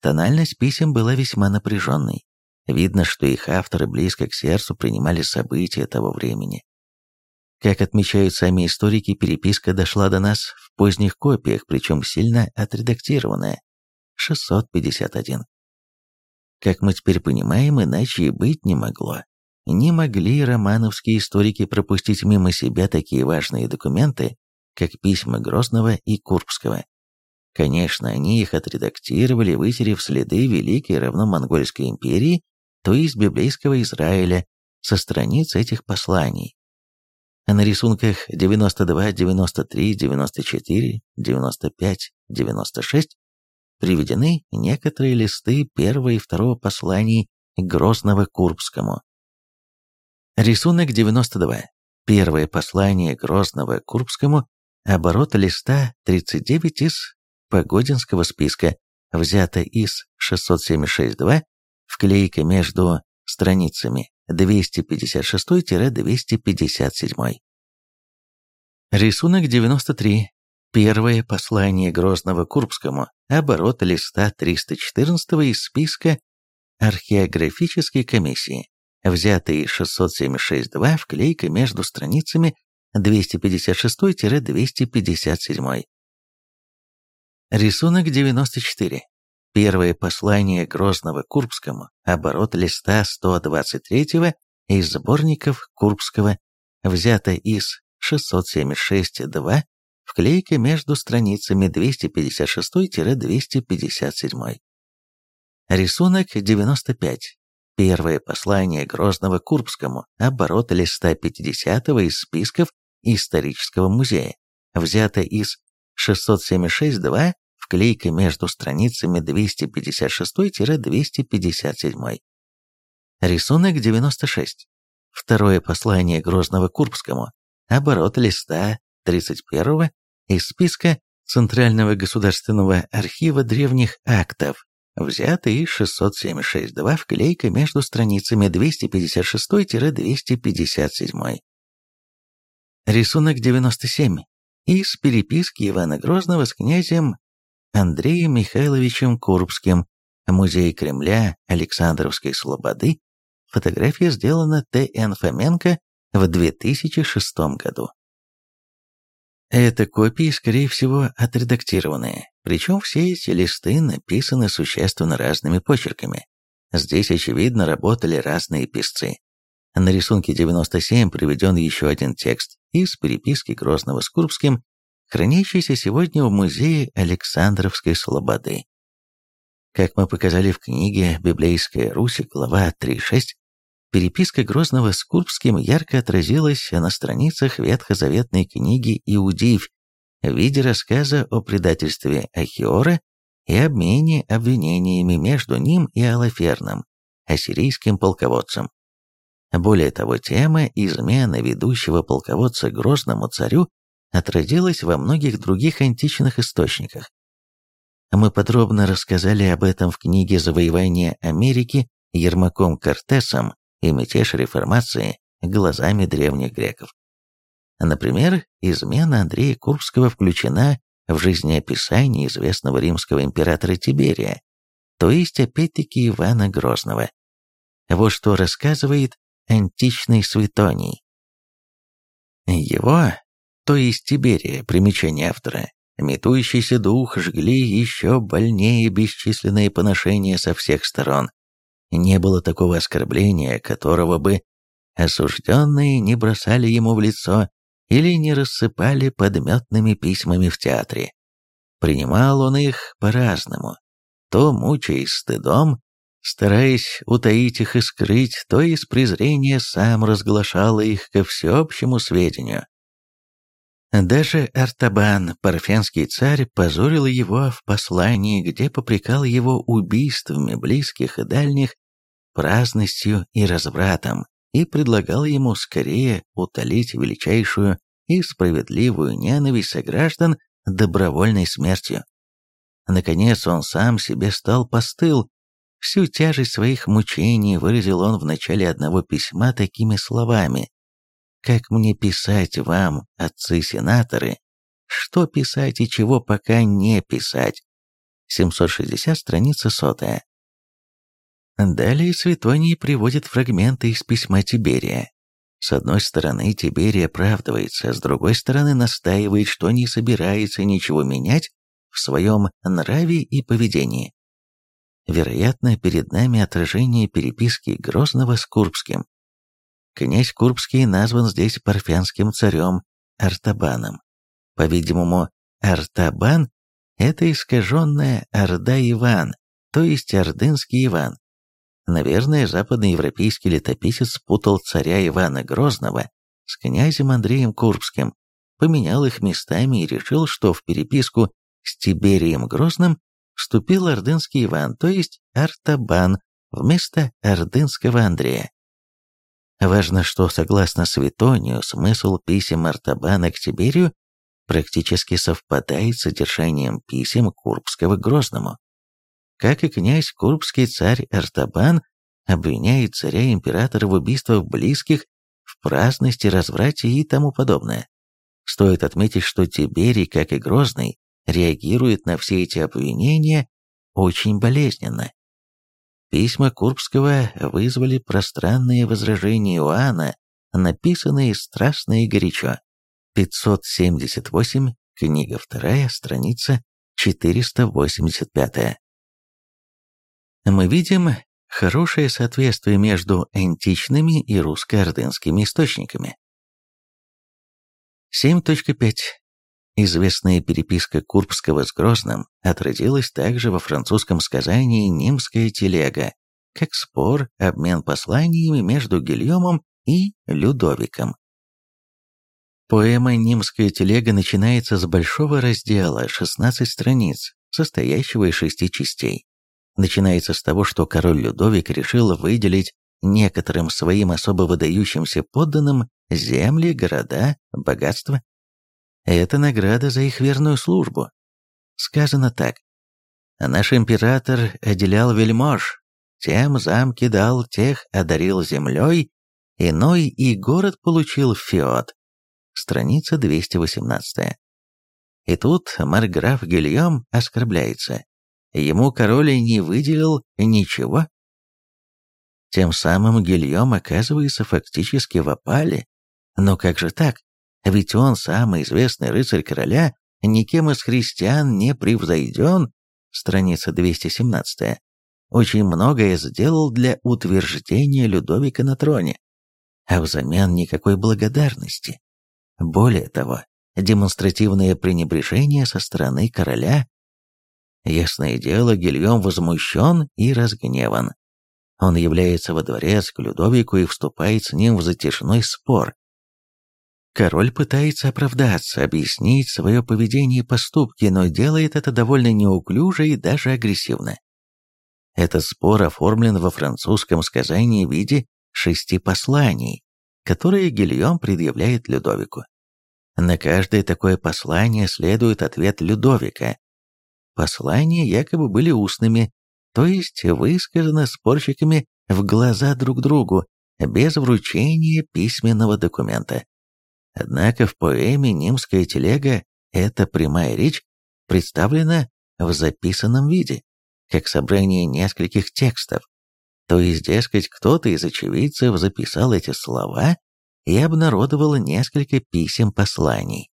Тональность писем была весьма напряженной. Видно, что их авторы близко к сердцу принимали события того времени. Как отмечают сами историки, переписка дошла до нас в поздних копиях, причем сильно отредактированная. 651. Как мы теперь понимаем, иначе и быть не могло. Не могли романовские историки пропустить мимо себя такие важные документы, как письма Грозного и Курбского. Конечно, они их отредактировали, вытерев следы Великой равно Монгольской империи, то есть библейского Израиля, со страниц этих посланий. А на рисунках 92, 93, 94, 95, 96 приведены некоторые листы первого и второго посланий Грозного Курбскому. Рисунок 92. Первое послание Грозного Курбскому, оборот листа 39 из Погодинского списка, взято из 676-2, вклейка между страницами 256-257. Рисунок 93. Первое послание Грозного Курбскому, оборот листа 314 из списка археографической комиссии, взятый 676-2 вклейка между страницами 256-257. Рисунок 94. Первое послание Грозного Курбскому, оборот листа 123 из сборников Курбского, взято из 676-2 вклейка между страницами 256-257. Рисунок 95. Первое послание Грозного Курбскому, оборот листа 50 из списков исторического музея, взято из 676-2, вклейка между страницами 256-257. Рисунок 96. Второе послание Грозного Курбскому, оборот листа 31 из списка Центрального государственного архива древних актов, взятый из 676-2 вклейка между страницами 256-257. Рисунок 97. Из переписки Ивана Грозного с князем Андреем Михайловичем Курбским, Музей Кремля Александровской Слободы, фотография сделана Т.Н. Фоменко в 2006 году. Это копии, скорее всего, отредактированные, причем все эти листы написаны существенно разными почерками. Здесь, очевидно, работали разные писцы. На рисунке 97 приведен еще один текст из переписки Грозного с Курбским, хранящийся сегодня в музее Александровской Слободы. Как мы показали в книге «Библейская Русь», глава 3.6, Переписка Грозного с Курбским ярко отразилась на страницах ветхозаветной книги «Иудивь» в виде рассказа о предательстве Ахиора и обмене обвинениями между ним и Алаферном, ассирийским полководцем. Более того, тема измены ведущего полководца Грозному царю отразилась во многих других античных источниках. Мы подробно рассказали об этом в книге «Завоевание Америки» Ермаком Кортесом и мятеж реформации глазами древних греков. Например, измена Андрея Курбского включена в жизнеописание известного римского императора Тиберия, то есть опять-таки Ивана Грозного. Вот что рассказывает античный Светоний. Его, то есть Тиберия, примечание автора, метущийся дух жгли еще больнее бесчисленные поношения со всех сторон, не было такого оскорбления, которого бы осужденные не бросали ему в лицо или не рассыпали подметными письмами в театре. Принимал он их по-разному, то мучаясь стыдом, стараясь утаить их и скрыть, то из презрения сам разглашал их ко всеобщему сведению. Даже Артабан, парфянский царь, позорил его в послании, где попрекал его убийствами близких и дальних праздностью и развратом и предлагал ему скорее утолить величайшую и справедливую ненависть сограждан добровольной смертью. Наконец он сам себе стал постыл. Всю тяжесть своих мучений выразил он в начале одного письма такими словами. «Как мне писать вам, отцы-сенаторы? Что писать и чего пока не писать?» 760, страница сотая. Далее Светоний приводит фрагменты из письма Тиберия. С одной стороны, Тиберий оправдывается, с другой стороны, настаивает, что не собирается ничего менять в своем нраве и поведении. Вероятно, перед нами отражение переписки Грозного с Курбским. Князь Курбский назван здесь парфянским царем Артабаном. По-видимому, Артабан – это искаженная Орда Иван, то есть Ордынский Иван. Наверное, западноевропейский летописец спутал царя Ивана Грозного с князем Андреем Курбским, поменял их местами и решил, что в переписку с Тиберием Грозным вступил ордынский Иван, то есть Артабан, вместо ордынского Андрея. Важно, что, согласно Светонию, смысл писем Артабана к Тиберию практически совпадает с содержанием писем Курбского Грозному как и князь Курбский царь Артабан обвиняет царя-императора в убийствах близких, в праздности, разврате и тому подобное. Стоит отметить, что Тиберий, как и Грозный, реагирует на все эти обвинения очень болезненно. Письма Курбского вызвали пространные возражения Иоанна, написанные страстно и горячо. 578, книга 2, страница 485 мы видим хорошее соответствие между античными и русско-ордынскими источниками. 7.5. Известная переписка Курбского с Грозным отразилась также во французском сказании «Нимская телега», как спор, обмен посланиями между Гильомом и Людовиком. Поэма «Нимская телега» начинается с большого раздела, 16 страниц, состоящего из шести частей начинается с того, что король Людовик решил выделить некоторым своим особо выдающимся подданным земли, города, богатства. Это награда за их верную службу. Сказано так. Наш император отделял вельмож, тем замки дал, тех одарил землей, иной и город получил феод. Страница 218. И тут марграф Гильем оскорбляется. Ему король не выделил ничего. Тем самым Гильем оказывается фактически в опале. Но как же так? Ведь он, самый известный рыцарь короля, никем из христиан не превзойден, страница 217 очень многое сделал для утверждения Людовика на троне, а взамен никакой благодарности. Более того, демонстративное пренебрежение со стороны короля Ясное дело, Гильем возмущен и разгневан. Он является во дворец к Людовику и вступает с ним в затяжной спор. Король пытается оправдаться, объяснить свое поведение и поступки, но делает это довольно неуклюже и даже агрессивно. Этот спор оформлен во французском сказании в виде шести посланий, которые Гильем предъявляет Людовику. На каждое такое послание следует ответ Людовика. Послания якобы были устными, то есть высказаны спорщиками в глаза друг другу, без вручения письменного документа. Однако в поэме «Нимская телега» эта прямая речь представлена в записанном виде, как собрание нескольких текстов. То есть, дескать, кто-то из очевидцев записал эти слова и обнародовал несколько писем-посланий.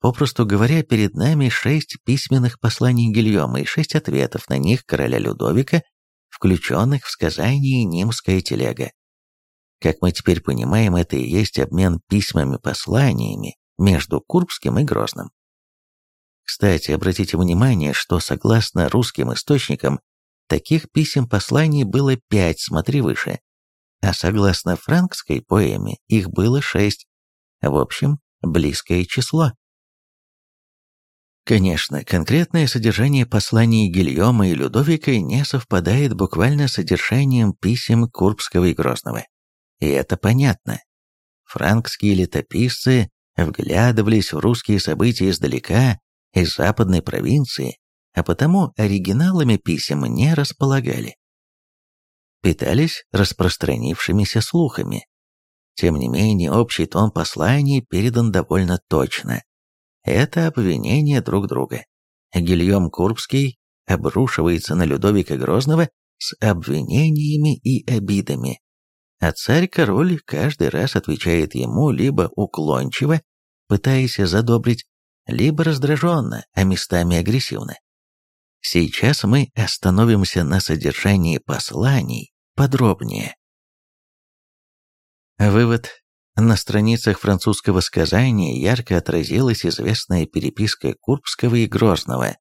Попросту говоря, перед нами шесть письменных посланий Гильома и шесть ответов на них короля Людовика, включенных в сказание «Нимская телега». Как мы теперь понимаем, это и есть обмен письмами-посланиями между Курбским и Грозным. Кстати, обратите внимание, что согласно русским источникам, таких писем-посланий было пять, смотри выше, а согласно франкской поэме их было шесть. В общем, близкое число. Конечно, конкретное содержание посланий Гильома и Людовика не совпадает буквально с содержанием писем Курбского и Грозного. И это понятно. Франкские летописцы вглядывались в русские события издалека, из западной провинции, а потому оригиналами писем не располагали. Питались распространившимися слухами. Тем не менее, общий тон посланий передан довольно точно. Это обвинение друг друга. Гильем Курбский обрушивается на Людовика Грозного с обвинениями и обидами, а царь-король каждый раз отвечает ему либо уклончиво, пытаясь задобрить, либо раздраженно, а местами агрессивно. Сейчас мы остановимся на содержании посланий подробнее. Вывод. На страницах французского сказания ярко отразилась известная переписка Курбского и Грозного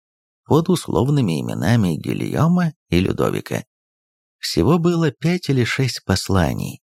под условными именами Гильома и Людовика. Всего было пять или шесть посланий,